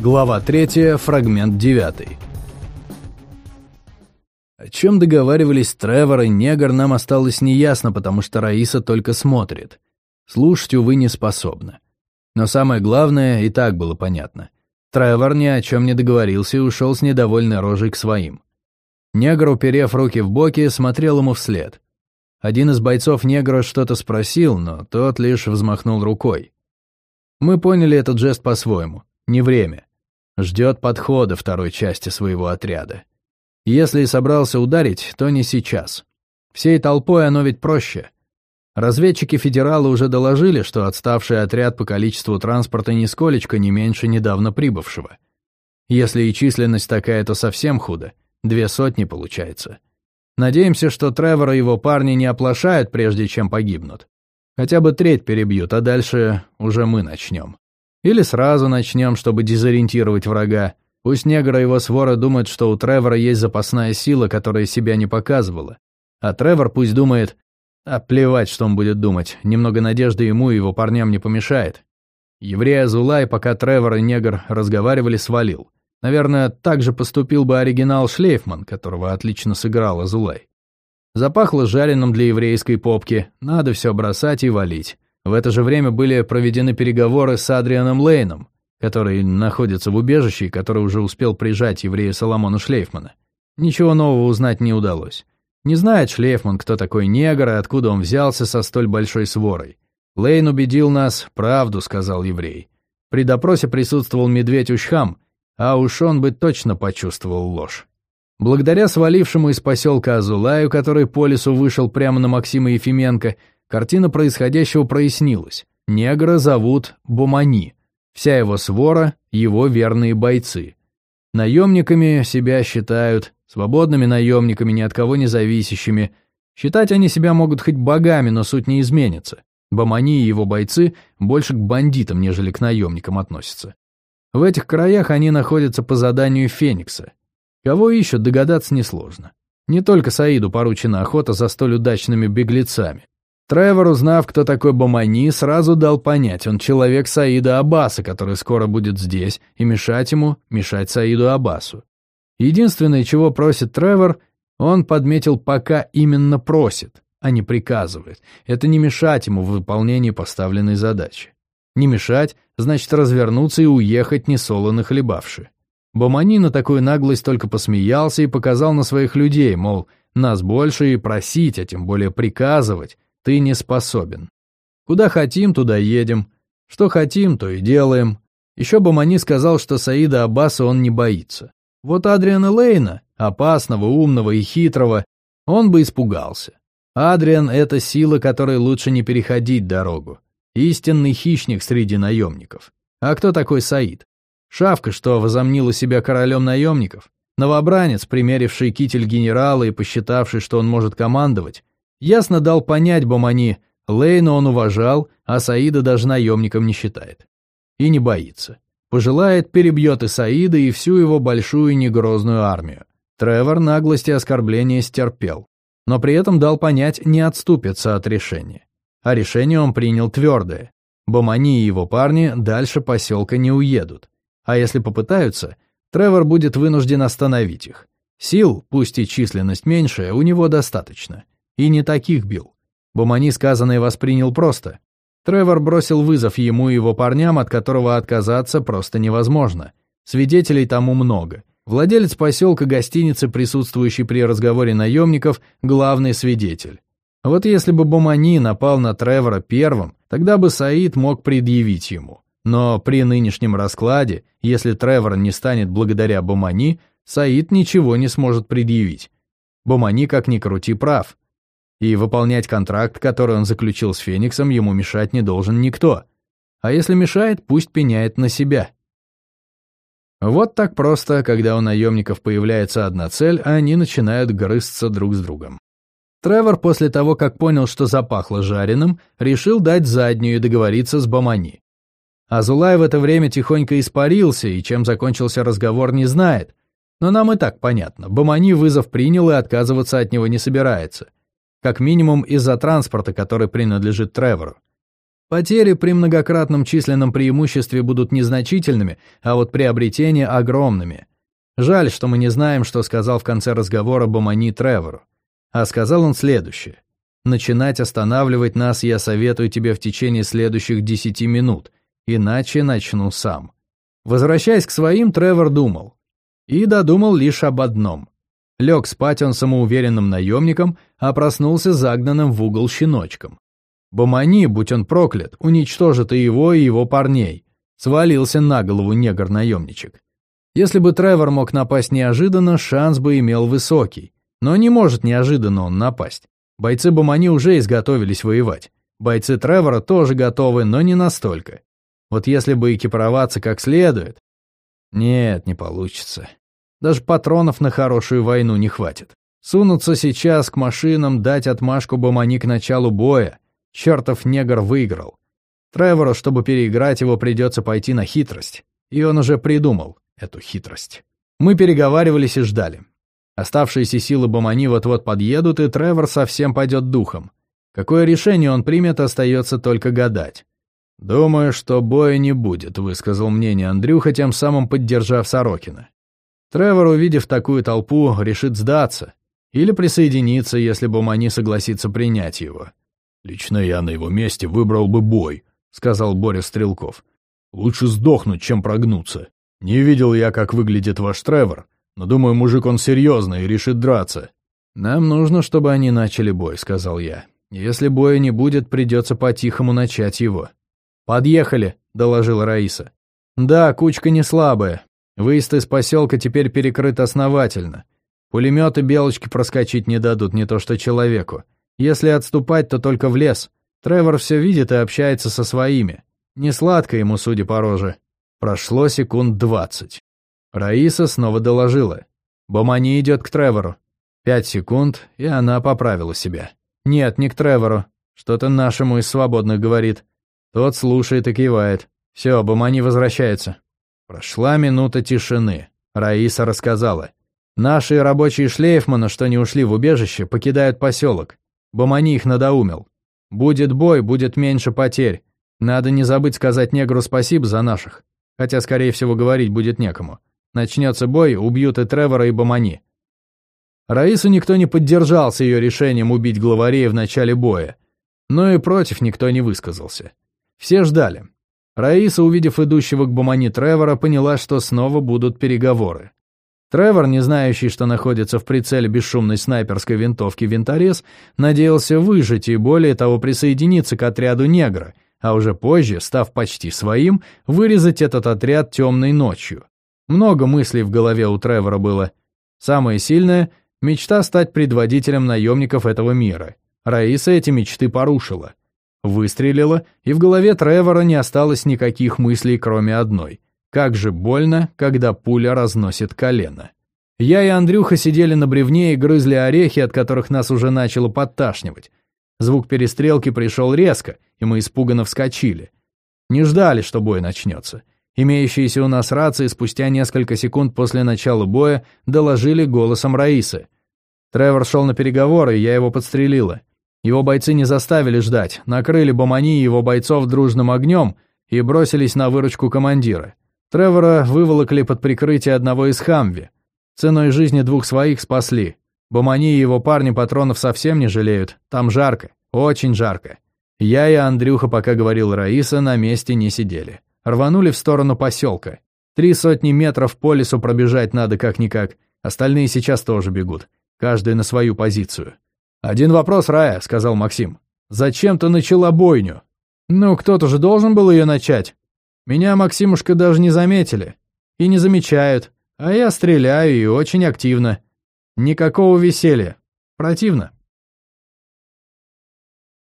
Глава 3, фрагмент 9. О чем договаривались Тревор и Негр, нам осталось неясно, потому что Раиса только смотрит. Слушать, увы, не способна. Но самое главное и так было понятно. Тревор ни о чем не договорился и ушел с недовольной рожей к своим. Негр, уперев руки в боки, смотрел ему вслед. Один из бойцов негра что-то спросил, но тот лишь взмахнул рукой. Мы поняли этот жест по-своему. Не время. Ждет подхода второй части своего отряда. Если и собрался ударить, то не сейчас. Всей толпой оно ведь проще. Разведчики федерала уже доложили, что отставший отряд по количеству транспорта нисколечко не меньше недавно прибывшего. Если и численность такая, то совсем худо. Две сотни получается. Надеемся, что Тревор и его парни не оплошают, прежде чем погибнут. Хотя бы треть перебьют, а дальше уже мы начнем. Или сразу начнем, чтобы дезориентировать врага. Пусть негр и его свора думают, что у Тревора есть запасная сила, которая себя не показывала. А Тревор пусть думает... А плевать, что он будет думать. Немного надежды ему и его парням не помешает. Еврей Азулай, пока Тревор и негр разговаривали, свалил. Наверное, так же поступил бы оригинал Шлейфман, которого отлично сыграл Азулай. Запахло жареным для еврейской попки, надо все бросать и валить. В это же время были проведены переговоры с Адрианом Лейном, который находится в убежище и который уже успел прижать еврея Соломона Шлейфмана. Ничего нового узнать не удалось. Не знает Шлейфман, кто такой негр и откуда он взялся со столь большой сворой. Лейн убедил нас, правду сказал еврей. При допросе присутствовал медведь Ущхам, а уж он бы точно почувствовал ложь. Благодаря свалившему из поселка Азулаю, который по лесу вышел прямо на Максима Ефименко, картина происходящего прояснилась. Негра зовут Бумани. Вся его свора — его верные бойцы. Наемниками себя считают, свободными наемниками, ни от кого не зависящими. Считать они себя могут хоть богами, но суть не изменится. Бомани и его бойцы больше к бандитам, нежели к наемникам относятся. В этих краях они находятся по заданию Феникса. Кого ищут, догадаться несложно. Не только Саиду поручена охота за столь удачными беглецами. Тревор, узнав, кто такой Бомани, сразу дал понять, он человек Саида Аббаса, который скоро будет здесь, и мешать ему, мешать Саиду Аббасу. Единственное, чего просит Тревор, он подметил, пока именно просит, а не приказывает. Это не мешать ему в выполнении поставленной задачи. Не мешать, значит развернуться и уехать несолоно хлебавши. Бомани на такую наглость только посмеялся и показал на своих людей, мол, нас больше и просить, а тем более приказывать, ты не способен. Куда хотим, туда едем. Что хотим, то и делаем. Еще Бомани сказал, что Саида Аббаса он не боится. Вот Адриана Лейна, опасного, умного и хитрого, он бы испугался. Адриан — это сила, которой лучше не переходить дорогу. Истинный хищник среди наемников. А кто такой Саид? Шавка, что возомнила себя королем наемников? Новобранец, примеривший китель генерала и посчитавший, что он может командовать? Ясно дал понять Бомани, Лейна он уважал, а Саида даже наемником не считает. И не боится. Пожелает, перебьет и Саида, и всю его большую негрозную армию. Тревор наглости и оскорбления стерпел, но при этом дал понять, не отступится от решения. А решение он принял твердое. Бомани и его парни дальше поселка не уедут. А если попытаются, Тревор будет вынужден остановить их. Сил, пусть и численность меньшая, у него достаточно. И не таких бил. Бумани сказанное воспринял просто. Тревор бросил вызов ему и его парням, от которого отказаться просто невозможно. Свидетелей тому много. Владелец поселка гостиницы, присутствующий при разговоре наемников, главный свидетель. Вот если бы Бумани напал на Тревора первым, тогда бы Саид мог предъявить ему. Но при нынешнем раскладе, если Тревор не станет благодаря Бумани, Саид ничего не сможет предъявить. Бумани, как ни крути, прав. И выполнять контракт, который он заключил с Фениксом, ему мешать не должен никто. А если мешает, пусть пеняет на себя. Вот так просто, когда у наемников появляется одна цель, а они начинают грызться друг с другом. Тревор после того, как понял, что запахло жареным, решил дать заднюю и договориться с Бомани. Азулай в это время тихонько испарился, и чем закончился разговор, не знает. Но нам и так понятно, Бомани вызов принял и отказываться от него не собирается. Как минимум из-за транспорта, который принадлежит Тревору. Потери при многократном численном преимуществе будут незначительными, а вот приобретения огромными. Жаль, что мы не знаем, что сказал в конце разговора Бомани Тревору. А сказал он следующее. «Начинать останавливать нас я советую тебе в течение следующих десяти минут, иначе начну сам». Возвращаясь к своим, Тревор думал. И додумал лишь об одном. Лег спать он самоуверенным наемником, а проснулся загнанным в угол щеночком. Бомани, будь он проклят, уничтожит и его, и его парней. Свалился на голову негр-наемничек. Если бы Тревор мог напасть неожиданно, шанс бы имел высокий. Но не может неожиданно он напасть. Бойцы Бомани уже изготовились воевать. Бойцы Тревора тоже готовы, но не настолько. Вот если бы экипироваться как следует... Нет, не получится. Даже патронов на хорошую войну не хватит. Сунуться сейчас к машинам, дать отмашку Бомани к началу боя. Чертов негр выиграл. Тревору, чтобы переиграть его, придется пойти на хитрость. И он уже придумал эту хитрость. Мы переговаривались и ждали. Оставшиеся силы Бомани вот-вот подъедут, и Тревор совсем пойдет духом. Какое решение он примет, остается только гадать. «Думаю, что боя не будет», — высказал мнение Андрюха, тем самым поддержав Сорокина. Тревор, увидев такую толпу, решит сдаться или присоединиться, если Бомани согласится принять его. «Лично я на его месте выбрал бы бой», — сказал Боря Стрелков. «Лучше сдохнуть, чем прогнуться. Не видел я, как выглядит ваш Тревор, но думаю, мужик он серьезный и решит драться». «Нам нужно, чтобы они начали бой», — сказал я. «Если боя не будет, придется по-тихому начать его». «Подъехали», — доложила Раиса. «Да, кучка не слабая. Выезд из поселка теперь перекрыт основательно. Пулеметы белочки проскочить не дадут, не то что человеку. Если отступать, то только в лес. Тревор все видит и общается со своими. Не сладко ему, судя по роже. Прошло секунд двадцать. Раиса снова доложила. Бомани идет к Тревору. Пять секунд, и она поправила себя. Нет, не к Тревору. Что-то нашему из свободных говорит. Тот слушает и кивает. Все, Бомани возвращается. Прошла минута тишины. Раиса рассказала. Наши рабочие Шлейфмана, что не ушли в убежище, покидают поселок. Бомани их надоумил. Будет бой, будет меньше потерь. Надо не забыть сказать негру спасибо за наших. Хотя, скорее всего, говорить будет некому. Начнется бой, убьют и Тревора, и Бомани. Раису никто не поддержал с ее решением убить главарей в начале боя. Но и против никто не высказался. Все ждали. Раиса, увидев идущего к Бомани Тревора, поняла, что снова будут переговоры. Тревор, не знающий, что находится в прицеле бесшумной снайперской винтовки «Винторез», надеялся выжить и более того присоединиться к отряду негра, а уже позже, став почти своим, вырезать этот отряд темной ночью. Много мыслей в голове у Тревора было. Самое сильное — мечта стать предводителем наемников этого мира. Раиса эти мечты порушила. Выстрелила, и в голове Тревора не осталось никаких мыслей, кроме одной. Как же больно, когда пуля разносит колено. Я и Андрюха сидели на бревне и грызли орехи, от которых нас уже начало подташнивать. Звук перестрелки пришел резко, и мы испуганно вскочили. Не ждали, что бой начнется. Имеющиеся у нас рации спустя несколько секунд после начала боя доложили голосом Раисы. Тревор шел на переговоры, и я его подстрелила. Его бойцы не заставили ждать, накрыли Бомани и его бойцов дружным огнем и бросились на выручку командира. Тревора выволокли под прикрытие одного из Хамви. Ценой жизни двух своих спасли. Бомани и его парни патронов совсем не жалеют. Там жарко, очень жарко. Я и Андрюха, пока говорил Раиса, на месте не сидели рванули в сторону поселка. Три сотни метров по лесу пробежать надо как-никак, остальные сейчас тоже бегут, каждый на свою позицию. «Один вопрос, Рая», — сказал Максим. «Зачем ты начала бойню?» «Ну, кто-то же должен был ее начать. Меня, Максимушка, даже не заметили. И не замечают. А я стреляю и очень активно. Никакого веселья. Противно».